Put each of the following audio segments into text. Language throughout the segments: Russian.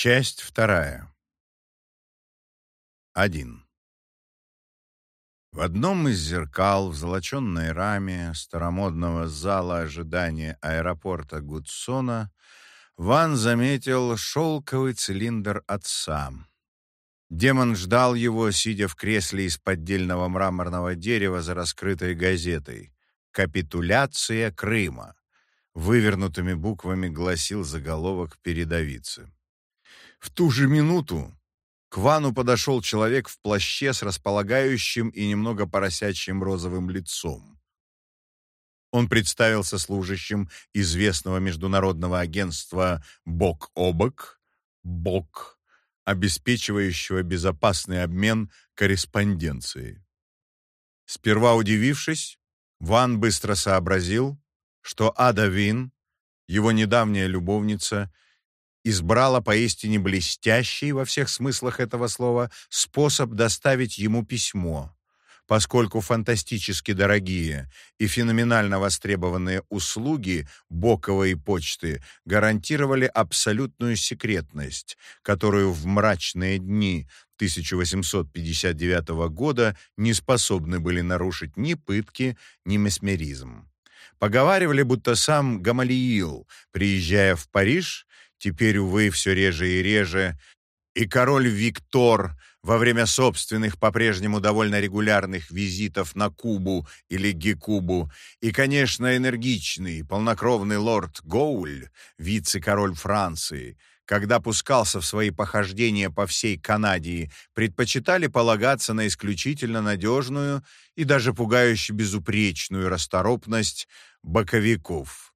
Часть вторая. Один. В одном из зеркал в золоченной раме старомодного зала ожидания аэропорта Гудсона Ван заметил шелковый цилиндр отца. Демон ждал его, сидя в кресле из поддельного мраморного дерева за раскрытой газетой. «Капитуляция Крыма». Вывернутыми буквами гласил заголовок передовицы. В ту же минуту к Вану подошел человек в плаще с располагающим и немного поросячьим розовым лицом. Он представился служащим известного международного агентства «Бок о бок», «Бок», обеспечивающего безопасный обмен корреспонденцией. Сперва удивившись, Ван быстро сообразил, что Ада Вин, его недавняя любовница, избрала поистине блестящий во всех смыслах этого слова способ доставить ему письмо, поскольку фантастически дорогие и феноменально востребованные услуги боковой почты гарантировали абсолютную секретность, которую в мрачные дни 1859 года не способны были нарушить ни пытки, ни месмеризм. Поговаривали, будто сам Гамалиил, приезжая в Париж, теперь, увы, все реже и реже, и король Виктор во время собственных по-прежнему довольно регулярных визитов на Кубу или Гекубу, и, конечно, энергичный, полнокровный лорд Гоуль, вице-король Франции, когда пускался в свои похождения по всей Канаде, предпочитали полагаться на исключительно надежную и даже пугающе безупречную расторопность боковиков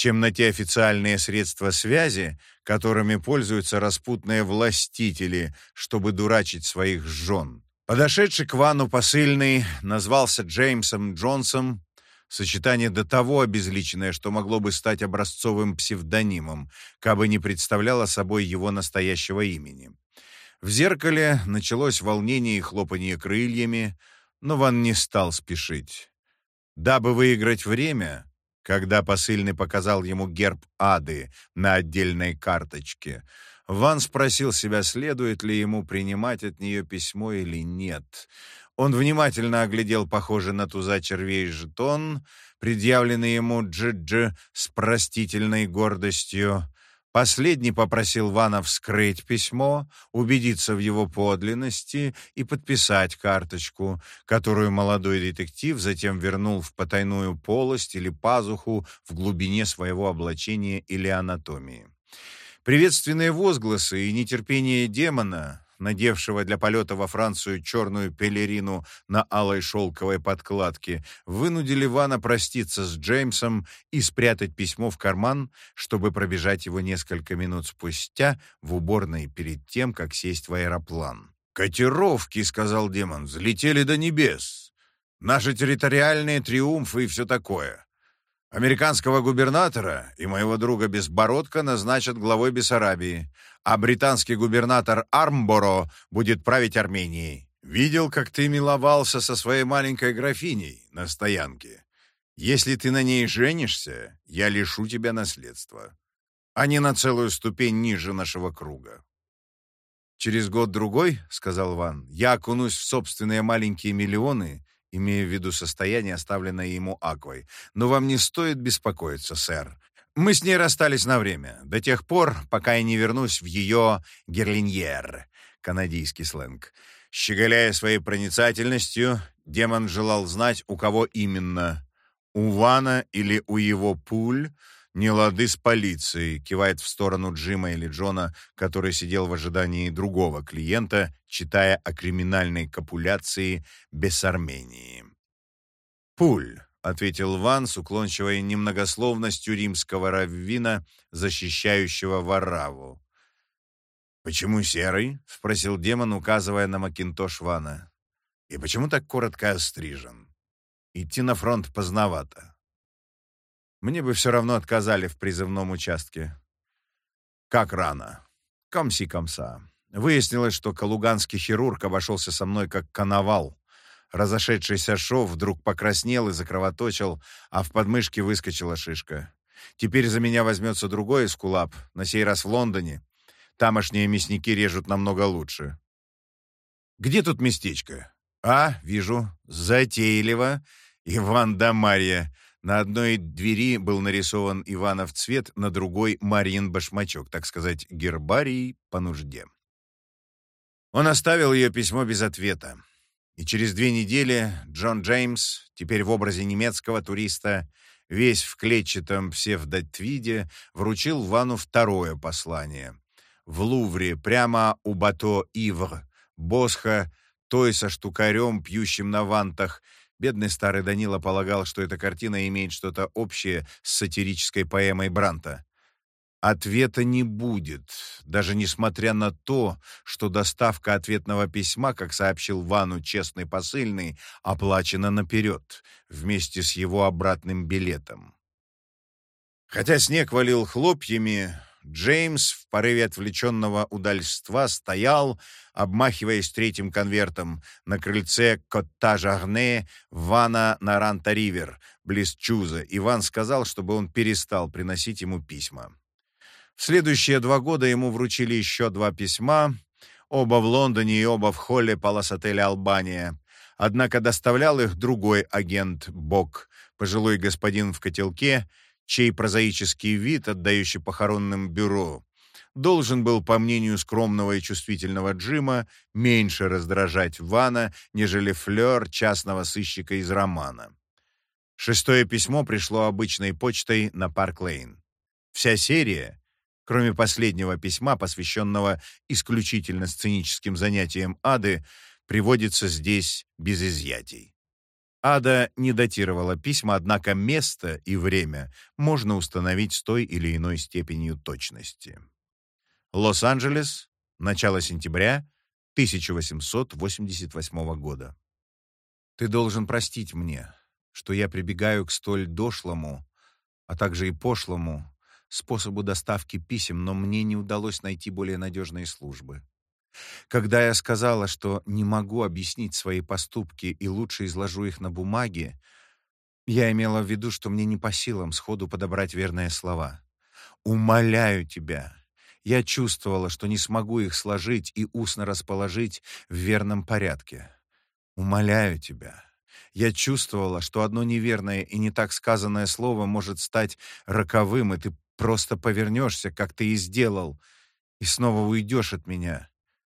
чем на те официальные средства связи, которыми пользуются распутные властители, чтобы дурачить своих жен. Подошедший к Вану посыльный назвался Джеймсом Джонсом, сочетание до того обезличенное, что могло бы стать образцовым псевдонимом, кабы не представляло собой его настоящего имени. В зеркале началось волнение и хлопанье крыльями, но Ван не стал спешить. Дабы выиграть время, когда посыльный показал ему герб Ады на отдельной карточке, Ван спросил себя, следует ли ему принимать от нее письмо или нет. Он внимательно оглядел похожий на туза червей жетон, предъявленный ему Джиджи с простительной гордостью. Последний попросил Вана вскрыть письмо, убедиться в его подлинности и подписать карточку, которую молодой детектив затем вернул в потайную полость или пазуху в глубине своего облачения или анатомии. Приветственные возгласы и нетерпение демона надевшего для полета во Францию черную пелерину на алой шелковой подкладке, вынудили Вана проститься с Джеймсом и спрятать письмо в карман, чтобы пробежать его несколько минут спустя в уборной перед тем, как сесть в аэроплан. «Котировки», — сказал демон, — «взлетели до небес. Наши территориальные триумфы и все такое. Американского губернатора и моего друга Безбородка назначат главой Бессарабии, а британский губернатор Армборо будет править Арменией. Видел, как ты миловался со своей маленькой графиней на стоянке. Если ты на ней женишься, я лишу тебя наследства, а не на целую ступень ниже нашего круга. «Через год-другой, — сказал Ван, — я окунусь в собственные маленькие миллионы имея в виду состояние, оставленное ему Аквой. «Но вам не стоит беспокоиться, сэр. Мы с ней расстались на время, до тех пор, пока я не вернусь в ее герлиньер» — канадийский сленг. Щеголяя своей проницательностью, демон желал знать, у кого именно — у Вана или у его пуль — «Не лады с полицией», кивает в сторону Джима или Джона, который сидел в ожидании другого клиента, читая о криминальной копуляции Бессармении. «Пуль», — ответил Ван с уклончивой немногословностью римского раввина, защищающего Вараву. «Почему серый?» — спросил демон, указывая на макинтош Вана. «И почему так коротко острижен? Идти на фронт поздновато». Мне бы все равно отказали в призывном участке. Как рано. Комси-комса. Выяснилось, что калуганский хирург обошелся со мной как коновал. Разошедшийся шов вдруг покраснел и закровоточил, а в подмышке выскочила шишка. Теперь за меня возьмется другой эскулап, на сей раз в Лондоне. Тамошние мясники режут намного лучше. Где тут местечко? А, вижу, затейливо. Иван да Марья. На одной двери был нарисован Иванов цвет, на другой — Марьин башмачок, так сказать, гербарий по нужде. Он оставил ее письмо без ответа. И через две недели Джон Джеймс, теперь в образе немецкого туриста, весь в клетчатом псевдотвиде, вручил Вану второе послание. В Лувре, прямо у Бато Ивр, Босха, той со штукарем, пьющим на вантах, Бедный старый Данила полагал, что эта картина имеет что-то общее с сатирической поэмой Бранта. Ответа не будет, даже несмотря на то, что доставка ответного письма, как сообщил Вану честный посыльный, оплачена наперед, вместе с его обратным билетом. Хотя снег валил хлопьями, Джеймс в порыве отвлеченного удальства стоял, обмахиваясь третьим конвертом, на крыльце Котта-Жарне, Вана на Ранта-Ривер, близ Чуза. Иван сказал, чтобы он перестал приносить ему письма. Следующие два года ему вручили еще два письма, оба в Лондоне и оба в холле Палас-отеля «Албания». Однако доставлял их другой агент Бок, пожилой господин в котелке, чей прозаический вид, отдающий похоронным бюро, должен был, по мнению скромного и чувствительного Джима, меньше раздражать Вана, нежели флёр частного сыщика из романа. Шестое письмо пришло обычной почтой на Парк-Лейн. Вся серия, кроме последнего письма, посвященного исключительно сценическим занятиям Ады, приводится здесь без изъятий. Ада не датировала письма, однако место и время можно установить с той или иной степенью точности. Лос-Анджелес, начало сентября 1888 года. Ты должен простить мне, что я прибегаю к столь дошлому, а также и пошлому способу доставки писем, но мне не удалось найти более надежные службы. Когда я сказала, что не могу объяснить свои поступки и лучше изложу их на бумаге, я имела в виду, что мне не по силам сходу подобрать верные слова. «Умоляю тебя». Я чувствовала, что не смогу их сложить и устно расположить в верном порядке. «Умоляю тебя». Я чувствовала, что одно неверное и не так сказанное слово может стать роковым, и ты просто повернешься, как ты и сделал, и снова уйдешь от меня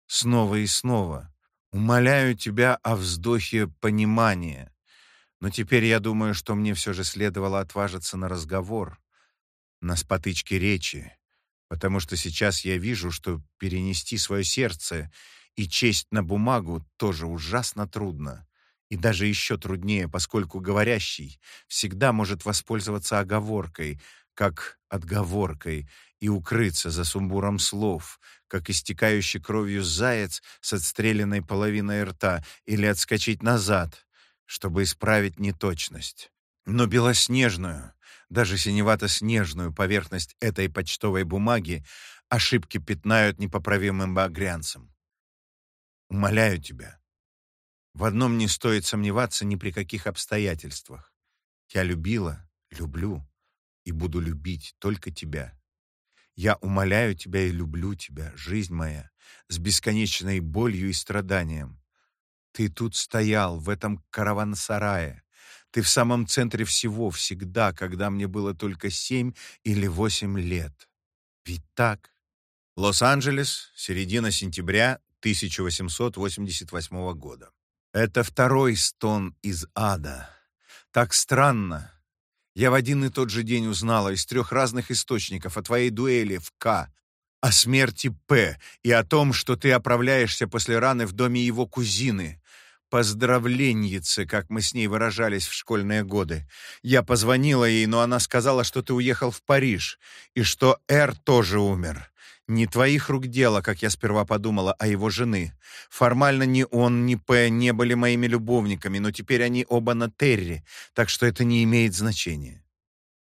снова и снова. Умоляю тебя о вздохе понимания. Но теперь я думаю, что мне все же следовало отважиться на разговор, на спотычки речи, потому что сейчас я вижу, что перенести свое сердце и честь на бумагу тоже ужасно трудно. И даже еще труднее, поскольку говорящий всегда может воспользоваться оговоркой, как отговоркой, и укрыться за сумбуром слов, как истекающий кровью заяц с отстрелянной половиной рта, или отскочить назад, чтобы исправить неточность. Но белоснежную, даже синевато-снежную поверхность этой почтовой бумаги ошибки пятнают непоправимым багрянцем. Умоляю тебя, в одном не стоит сомневаться ни при каких обстоятельствах. Я любила, люблю и буду любить только тебя. Я умоляю тебя и люблю тебя, жизнь моя, с бесконечной болью и страданием. Ты тут стоял, в этом караван-сарае. Ты в самом центре всего, всегда, когда мне было только семь или восемь лет. Ведь так? Лос-Анджелес, середина сентября 1888 года. Это второй стон из ада. Так странно, я в один и тот же день узнала из трех разных источников о твоей дуэли в К, о смерти П и о том, что ты оправляешься после раны в доме его кузины. Поздравленьице, как мы с ней выражались в школьные годы. Я позвонила ей, но она сказала, что ты уехал в Париж и что Р тоже умер. Не твоих рук дело, как я сперва подумала, а его жены. Формально ни он, ни П не были моими любовниками, но теперь они оба на Терри, так что это не имеет значения.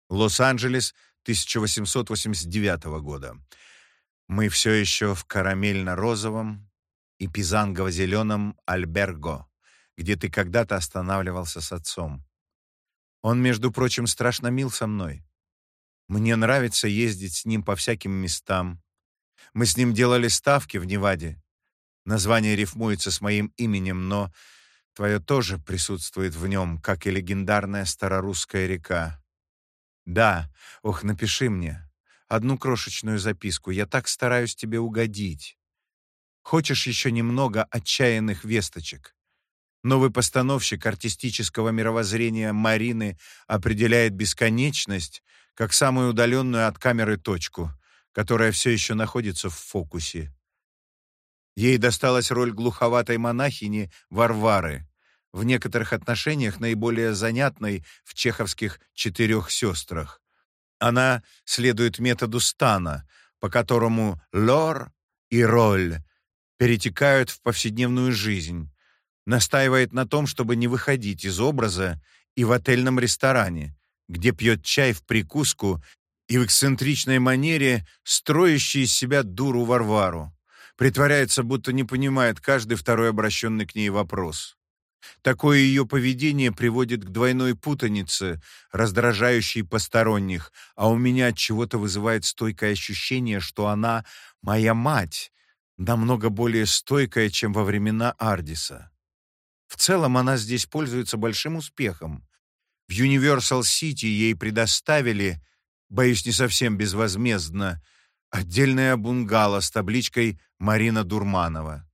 Лос-Анджелес, 1889 года. Мы все еще в карамельно-розовом и пизангово-зеленом Альберго, где ты когда-то останавливался с отцом. Он, между прочим, страшно мил со мной. Мне нравится ездить с ним по всяким местам. Мы с ним делали ставки в Неваде. Название рифмуется с моим именем, но твое тоже присутствует в нем, как и легендарная старорусская река. Да, ох, напиши мне одну крошечную записку. Я так стараюсь тебе угодить. Хочешь еще немного отчаянных весточек? Новый постановщик артистического мировоззрения Марины определяет бесконечность как самую удаленную от камеры точку, которая все еще находится в фокусе. Ей досталась роль глуховатой монахини Варвары, в некоторых отношениях наиболее занятной в чеховских «Четырех сестрах». Она следует методу Стана, по которому лор и роль перетекают в повседневную жизнь, настаивает на том, чтобы не выходить из образа и в отельном ресторане, где пьет чай в прикуску и в эксцентричной манере строящий из себя дуру Варвару, притворяется, будто не понимает каждый второй обращенный к ней вопрос. Такое ее поведение приводит к двойной путанице, раздражающей посторонних, а у меня от чего-то вызывает стойкое ощущение, что она моя мать, намного более стойкая, чем во времена Ардиса. В целом она здесь пользуется большим успехом. В Universal City ей предоставили, боюсь, не совсем безвозмездно, отдельное бунгало с табличкой «Марина Дурманова».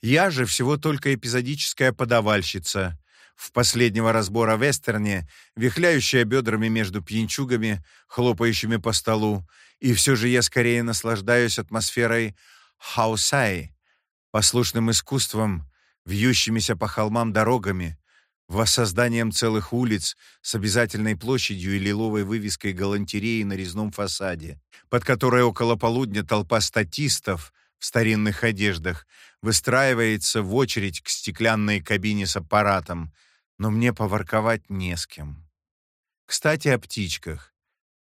Я же всего только эпизодическая подавальщица. В последнего разбора вестерне, вихляющая бедрами между пьянчугами, хлопающими по столу, и все же я скорее наслаждаюсь атмосферой Хаусай, послушным искусством, вьющимися по холмам дорогами, воссозданием целых улиц с обязательной площадью и лиловой вывеской галантереи на резном фасаде, под которой около полудня толпа статистов в старинных одеждах выстраивается в очередь к стеклянной кабине с аппаратом, но мне поворковать не с кем. Кстати, о птичках.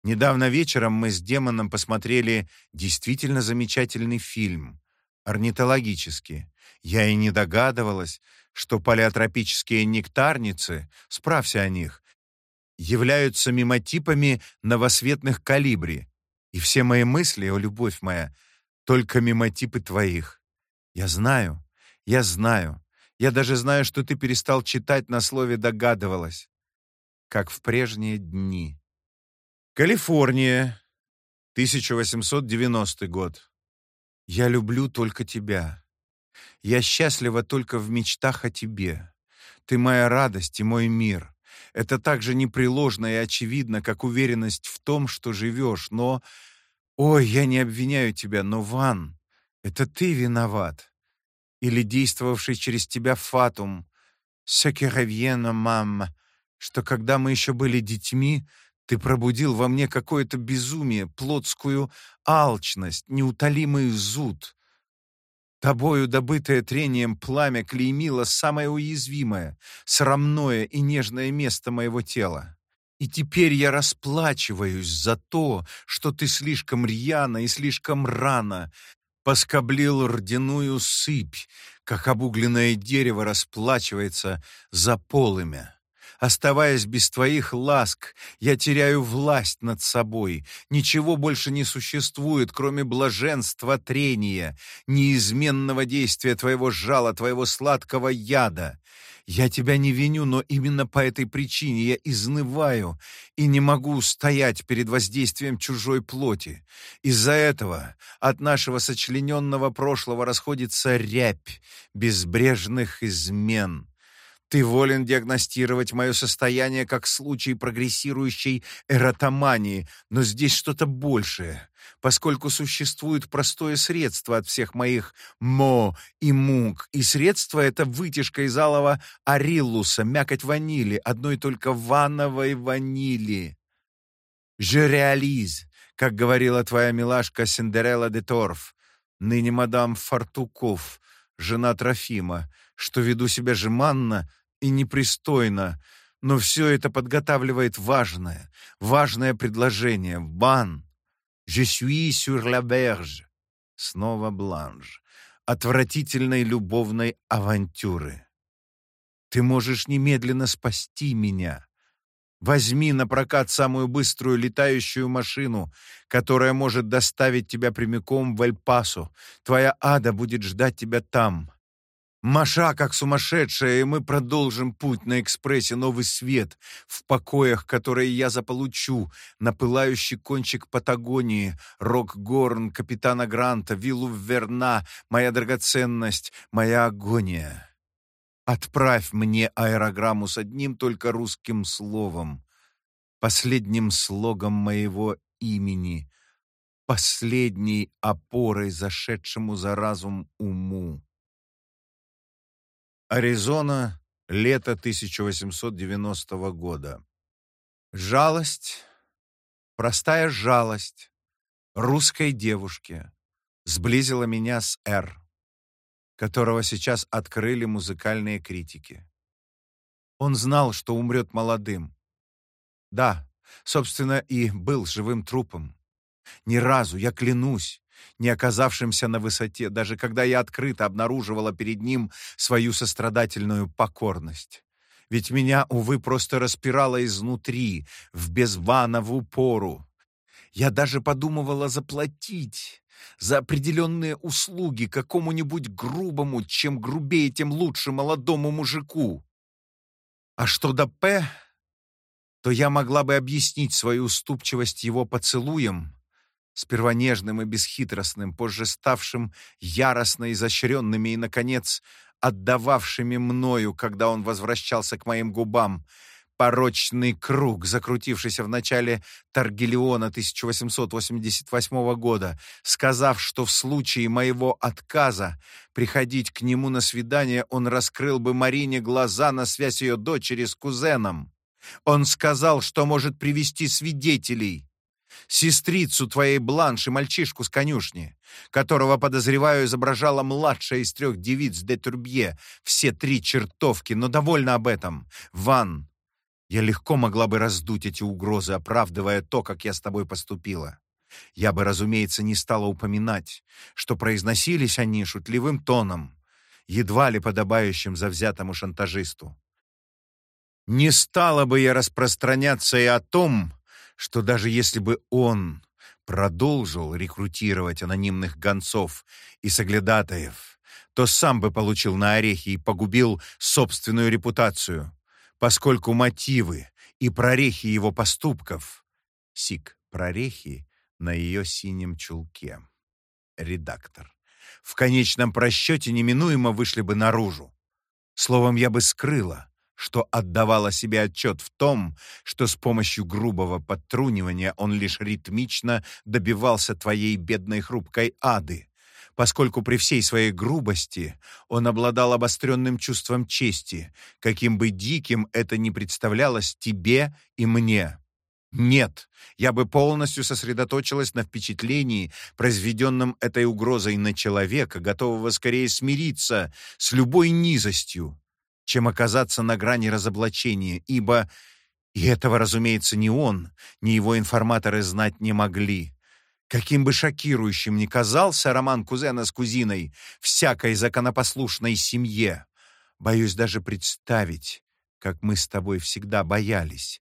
Недавно вечером мы с демоном посмотрели действительно замечательный фильм, орнитологический. Я и не догадывалась, что палеотропические нектарницы, справься о них, являются мимотипами новосветных калибри. И все мои мысли, о любовь моя, только мимотипы твоих. Я знаю, я знаю. Я даже знаю, что ты перестал читать на слове «догадывалась», как в прежние дни. Калифорния, 1890 год. Я люблю только тебя. Я счастлива только в мечтах о тебе. Ты моя радость и мой мир. Это так же непреложно и очевидно, как уверенность в том, что живешь, но... Ой, я не обвиняю тебя, но, Ван, это ты виноват. Или действовавший через тебя фатум. «Ce qui revient, мам», что когда мы еще были детьми, ты пробудил во мне какое-то безумие, плотскую алчность, неутолимый зуд. Тобою добытое трением пламя клеймило самое уязвимое, срамное и нежное место моего тела. И теперь я расплачиваюсь за то, что ты слишком рьяно и слишком рано поскоблил рдяную сыпь, как обугленное дерево расплачивается за полымя. Оставаясь без твоих ласк, я теряю власть над собой. Ничего больше не существует, кроме блаженства трения, неизменного действия твоего жала, твоего сладкого яда. Я тебя не виню, но именно по этой причине я изнываю и не могу стоять перед воздействием чужой плоти. Из-за этого от нашего сочлененного прошлого расходится рябь безбрежных измен. Ты волен диагностировать мое состояние как случай прогрессирующей эротомании, но здесь что-то большее, поскольку существует простое средство от всех моих мо и мук, и средство это вытяжка из алого ариллуса, мякоть ванили, одной только ванновой ванили. «Je réalise», как говорила твоя милашка Синдерелла де Торф, ныне мадам Фартуков, жена Трофима, что веду себя жеманно и непристойно, но все это подготавливает важное, важное предложение. Бан. Je suis sur la berge. Снова бланж. Отвратительной любовной авантюры. Ты можешь немедленно спасти меня. Возьми на прокат самую быструю летающую машину, которая может доставить тебя прямиком в Эль-Пасо. Твоя ада будет ждать тебя там. Маша, как сумасшедшая, и мы продолжим путь на экспрессе «Новый свет» в покоях, которые я заполучу, на пылающий кончик Патагонии, Рок-Горн, Капитана Гранта, виллу Верна, моя драгоценность, моя агония. Отправь мне аэрограмму с одним только русским словом, последним слогом моего имени, последней опорой зашедшему за разум уму. Аризона, лето 1890 года. Жалость, простая жалость русской девушки сблизила меня с Р, которого сейчас открыли музыкальные критики. Он знал, что умрет молодым. Да, собственно, и был живым трупом. Ни разу, я клянусь, не оказавшимся на высоте, даже когда я открыто обнаруживала перед ним свою сострадательную покорность. Ведь меня, увы, просто распирало изнутри, в безвановую пору. Я даже подумывала заплатить за определенные услуги какому-нибудь грубому, чем грубее, тем лучше молодому мужику. А что до П, то я могла бы объяснить свою уступчивость его поцелуем, сперва нежным и бесхитростным, позже ставшим яростно изощренными и, наконец, отдававшими мною, когда он возвращался к моим губам, порочный круг, закрутившийся в начале Таргелиона 1888 года, сказав, что в случае моего отказа приходить к нему на свидание он раскрыл бы Марине глаза на связь ее дочери с кузеном. Он сказал, что может привести свидетелей, сестрицу твоей Бланш и мальчишку с конюшни, которого, подозреваю, изображала младшая из трех девиц де Турбье, все три чертовки, но довольна об этом. Ван, я легко могла бы раздуть эти угрозы, оправдывая то, как я с тобой поступила. Я бы, разумеется, не стала упоминать, что произносились они шутливым тоном, едва ли подобающим завзятому шантажисту. Не стала бы я распространяться и о том, что даже если бы он продолжил рекрутировать анонимных гонцов и соглядатаев, то сам бы получил на орехи и погубил собственную репутацию, поскольку мотивы и прорехи его поступков сик прорехи на ее синем чулке. Редактор. В конечном просчете неминуемо вышли бы наружу. Словом, я бы скрыла, что отдавала себе отчет в том, что с помощью грубого подтрунивания он лишь ритмично добивался твоей бедной хрупкой ады, поскольку при всей своей грубости он обладал обостренным чувством чести, каким бы диким это ни представлялось тебе и мне. Нет, я бы полностью сосредоточилась на впечатлении, произведенном этой угрозой на человека, готового скорее смириться с любой низостью, чем оказаться на грани разоблачения, ибо, и этого, разумеется, ни он, ни его информаторы знать не могли, каким бы шокирующим ни казался роман кузена с кузиной всякой законопослушной семье, боюсь даже представить, как мы с тобой всегда боялись,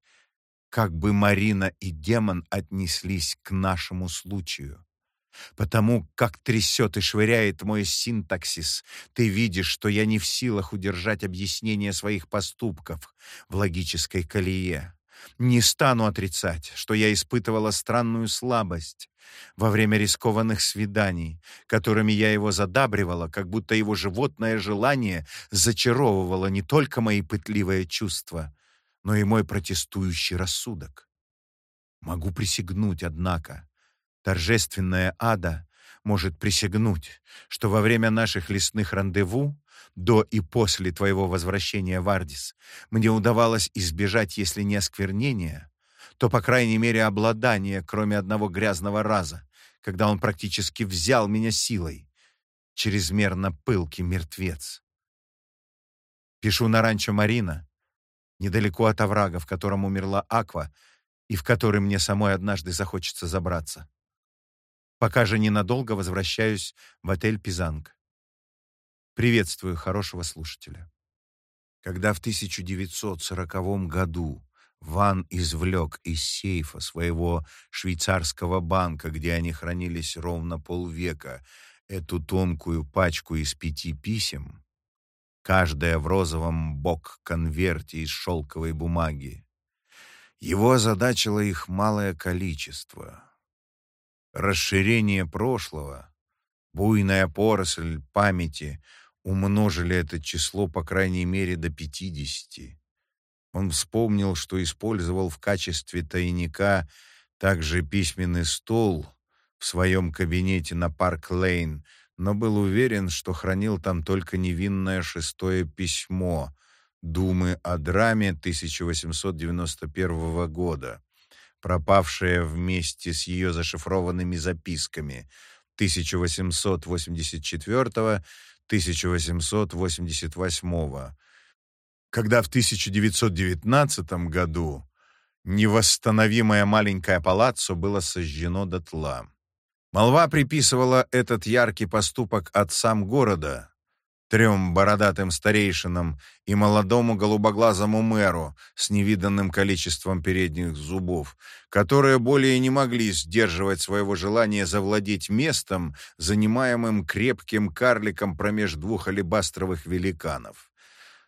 как бы Марина и демон отнеслись к нашему случаю. Потому как трясет и швыряет мой синтаксис, ты видишь, что я не в силах удержать объяснение своих поступков в логической колее. Не стану отрицать, что я испытывала странную слабость во время рискованных свиданий, которыми я его задабривала, как будто его животное желание зачаровывало не только мои пытливые чувства, но и мой протестующий рассудок. Могу присягнуть, однако, Торжественная ада может присягнуть, что во время наших лесных рандеву, до и после твоего возвращения в Ардис, мне удавалось избежать, если не осквернения, то, по крайней мере, обладания, кроме одного грязного раза, когда он практически взял меня силой. Чрезмерно пылкий мертвец. Пишу на ранчо Марина, недалеко от оврага, в котором умерла Аква, и в который мне самой однажды захочется забраться пока же ненадолго возвращаюсь в отель «Пизанг». Приветствую хорошего слушателя. Когда в 1940 году Ван извлек из сейфа своего швейцарского банка, где они хранились ровно полвека, эту тонкую пачку из пяти писем, каждая в розовом бок-конверте из шелковой бумаги. Его озадачило их малое количество. Расширение прошлого, буйная поросль памяти умножили это число по крайней мере до пятидесяти. Он вспомнил, что использовал в качестве тайника также письменный стол в своем кабинете на Парк-Лейн, но был уверен, что хранил там только невинное шестое письмо Думы о драме 1891 года, пропавшее вместе с ее зашифрованными записками 1884-1888 когда в 1919 году невосстановимое маленькое палаццо было сожжено дотла. Молва приписывала этот яркий поступок отцам города, трем бородатым старейшинам и молодому голубоглазому мэру с невиданным количеством передних зубов, которые более не могли сдерживать своего желания завладеть местом, занимаемым крепким карликом промеж двух алебастровых великанов.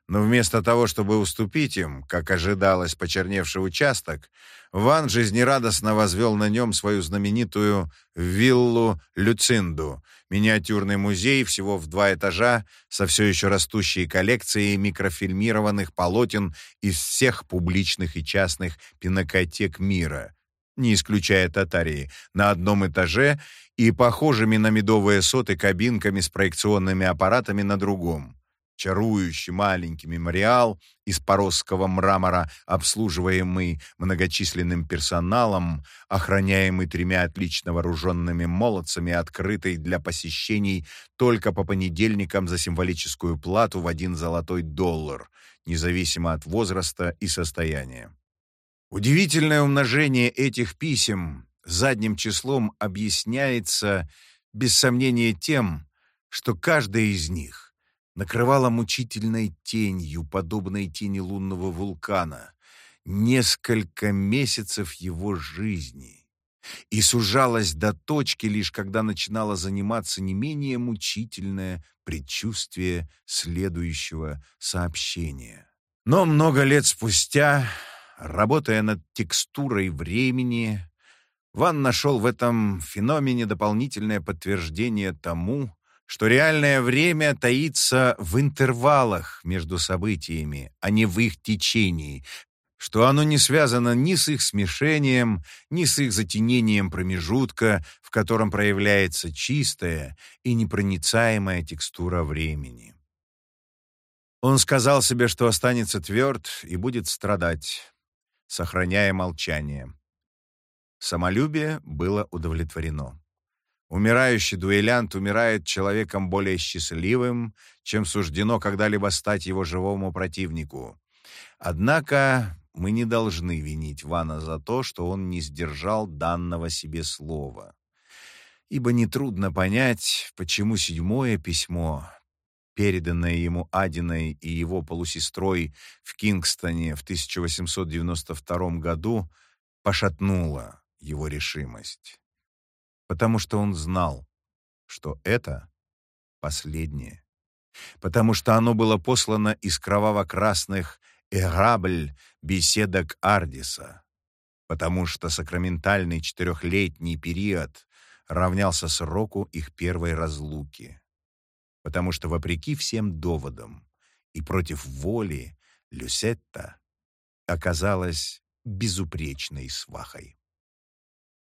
Но вместо того, чтобы уступить им, как ожидалось, почерневший участок, Ван жизнерадостно возвел на нем свою знаменитую виллу Люцинду, миниатюрный музей всего в два этажа со все еще растущей коллекцией микрофильмированных полотен из всех публичных и частных пинокотек мира, не исключая Татарии, на одном этаже и похожими на медовые соты кабинками с проекционными аппаратами на другом чарующий маленький мемориал из поросского мрамора, обслуживаемый многочисленным персоналом, охраняемый тремя отлично вооруженными молодцами, открытый для посещений только по понедельникам за символическую плату в один золотой доллар, независимо от возраста и состояния. Удивительное умножение этих писем задним числом объясняется, без сомнения, тем, что каждая из них накрывала мучительной тенью, подобной тени лунного вулкана, несколько месяцев его жизни и сужалась до точки лишь когда начинала заниматься не менее мучительное предчувствие следующего сообщения. Но много лет спустя, работая над текстурой времени, Ван нашел в этом феномене дополнительное подтверждение тому, что реальное время таится в интервалах между событиями, а не в их течении, что оно не связано ни с их смешением, ни с их затенением промежутка, в котором проявляется чистая и непроницаемая текстура времени. Он сказал себе, что останется тверд и будет страдать, сохраняя молчание. Самолюбие было удовлетворено. Умирающий дуэлянт умирает человеком более счастливым, чем суждено когда-либо стать его живому противнику. Однако мы не должны винить Вана за то, что он не сдержал данного себе слова. Ибо нетрудно понять, почему седьмое письмо, переданное ему Адиной и его полусестрой в Кингстоне в 1892 году, пошатнуло его решимость потому что он знал, что это последнее, потому что оно было послано из кроваво-красных «Эрабль» беседок Ардиса, потому что сакраментальный четырехлетний период равнялся сроку их первой разлуки, потому что, вопреки всем доводам и против воли, Люсетта оказалась безупречной свахой.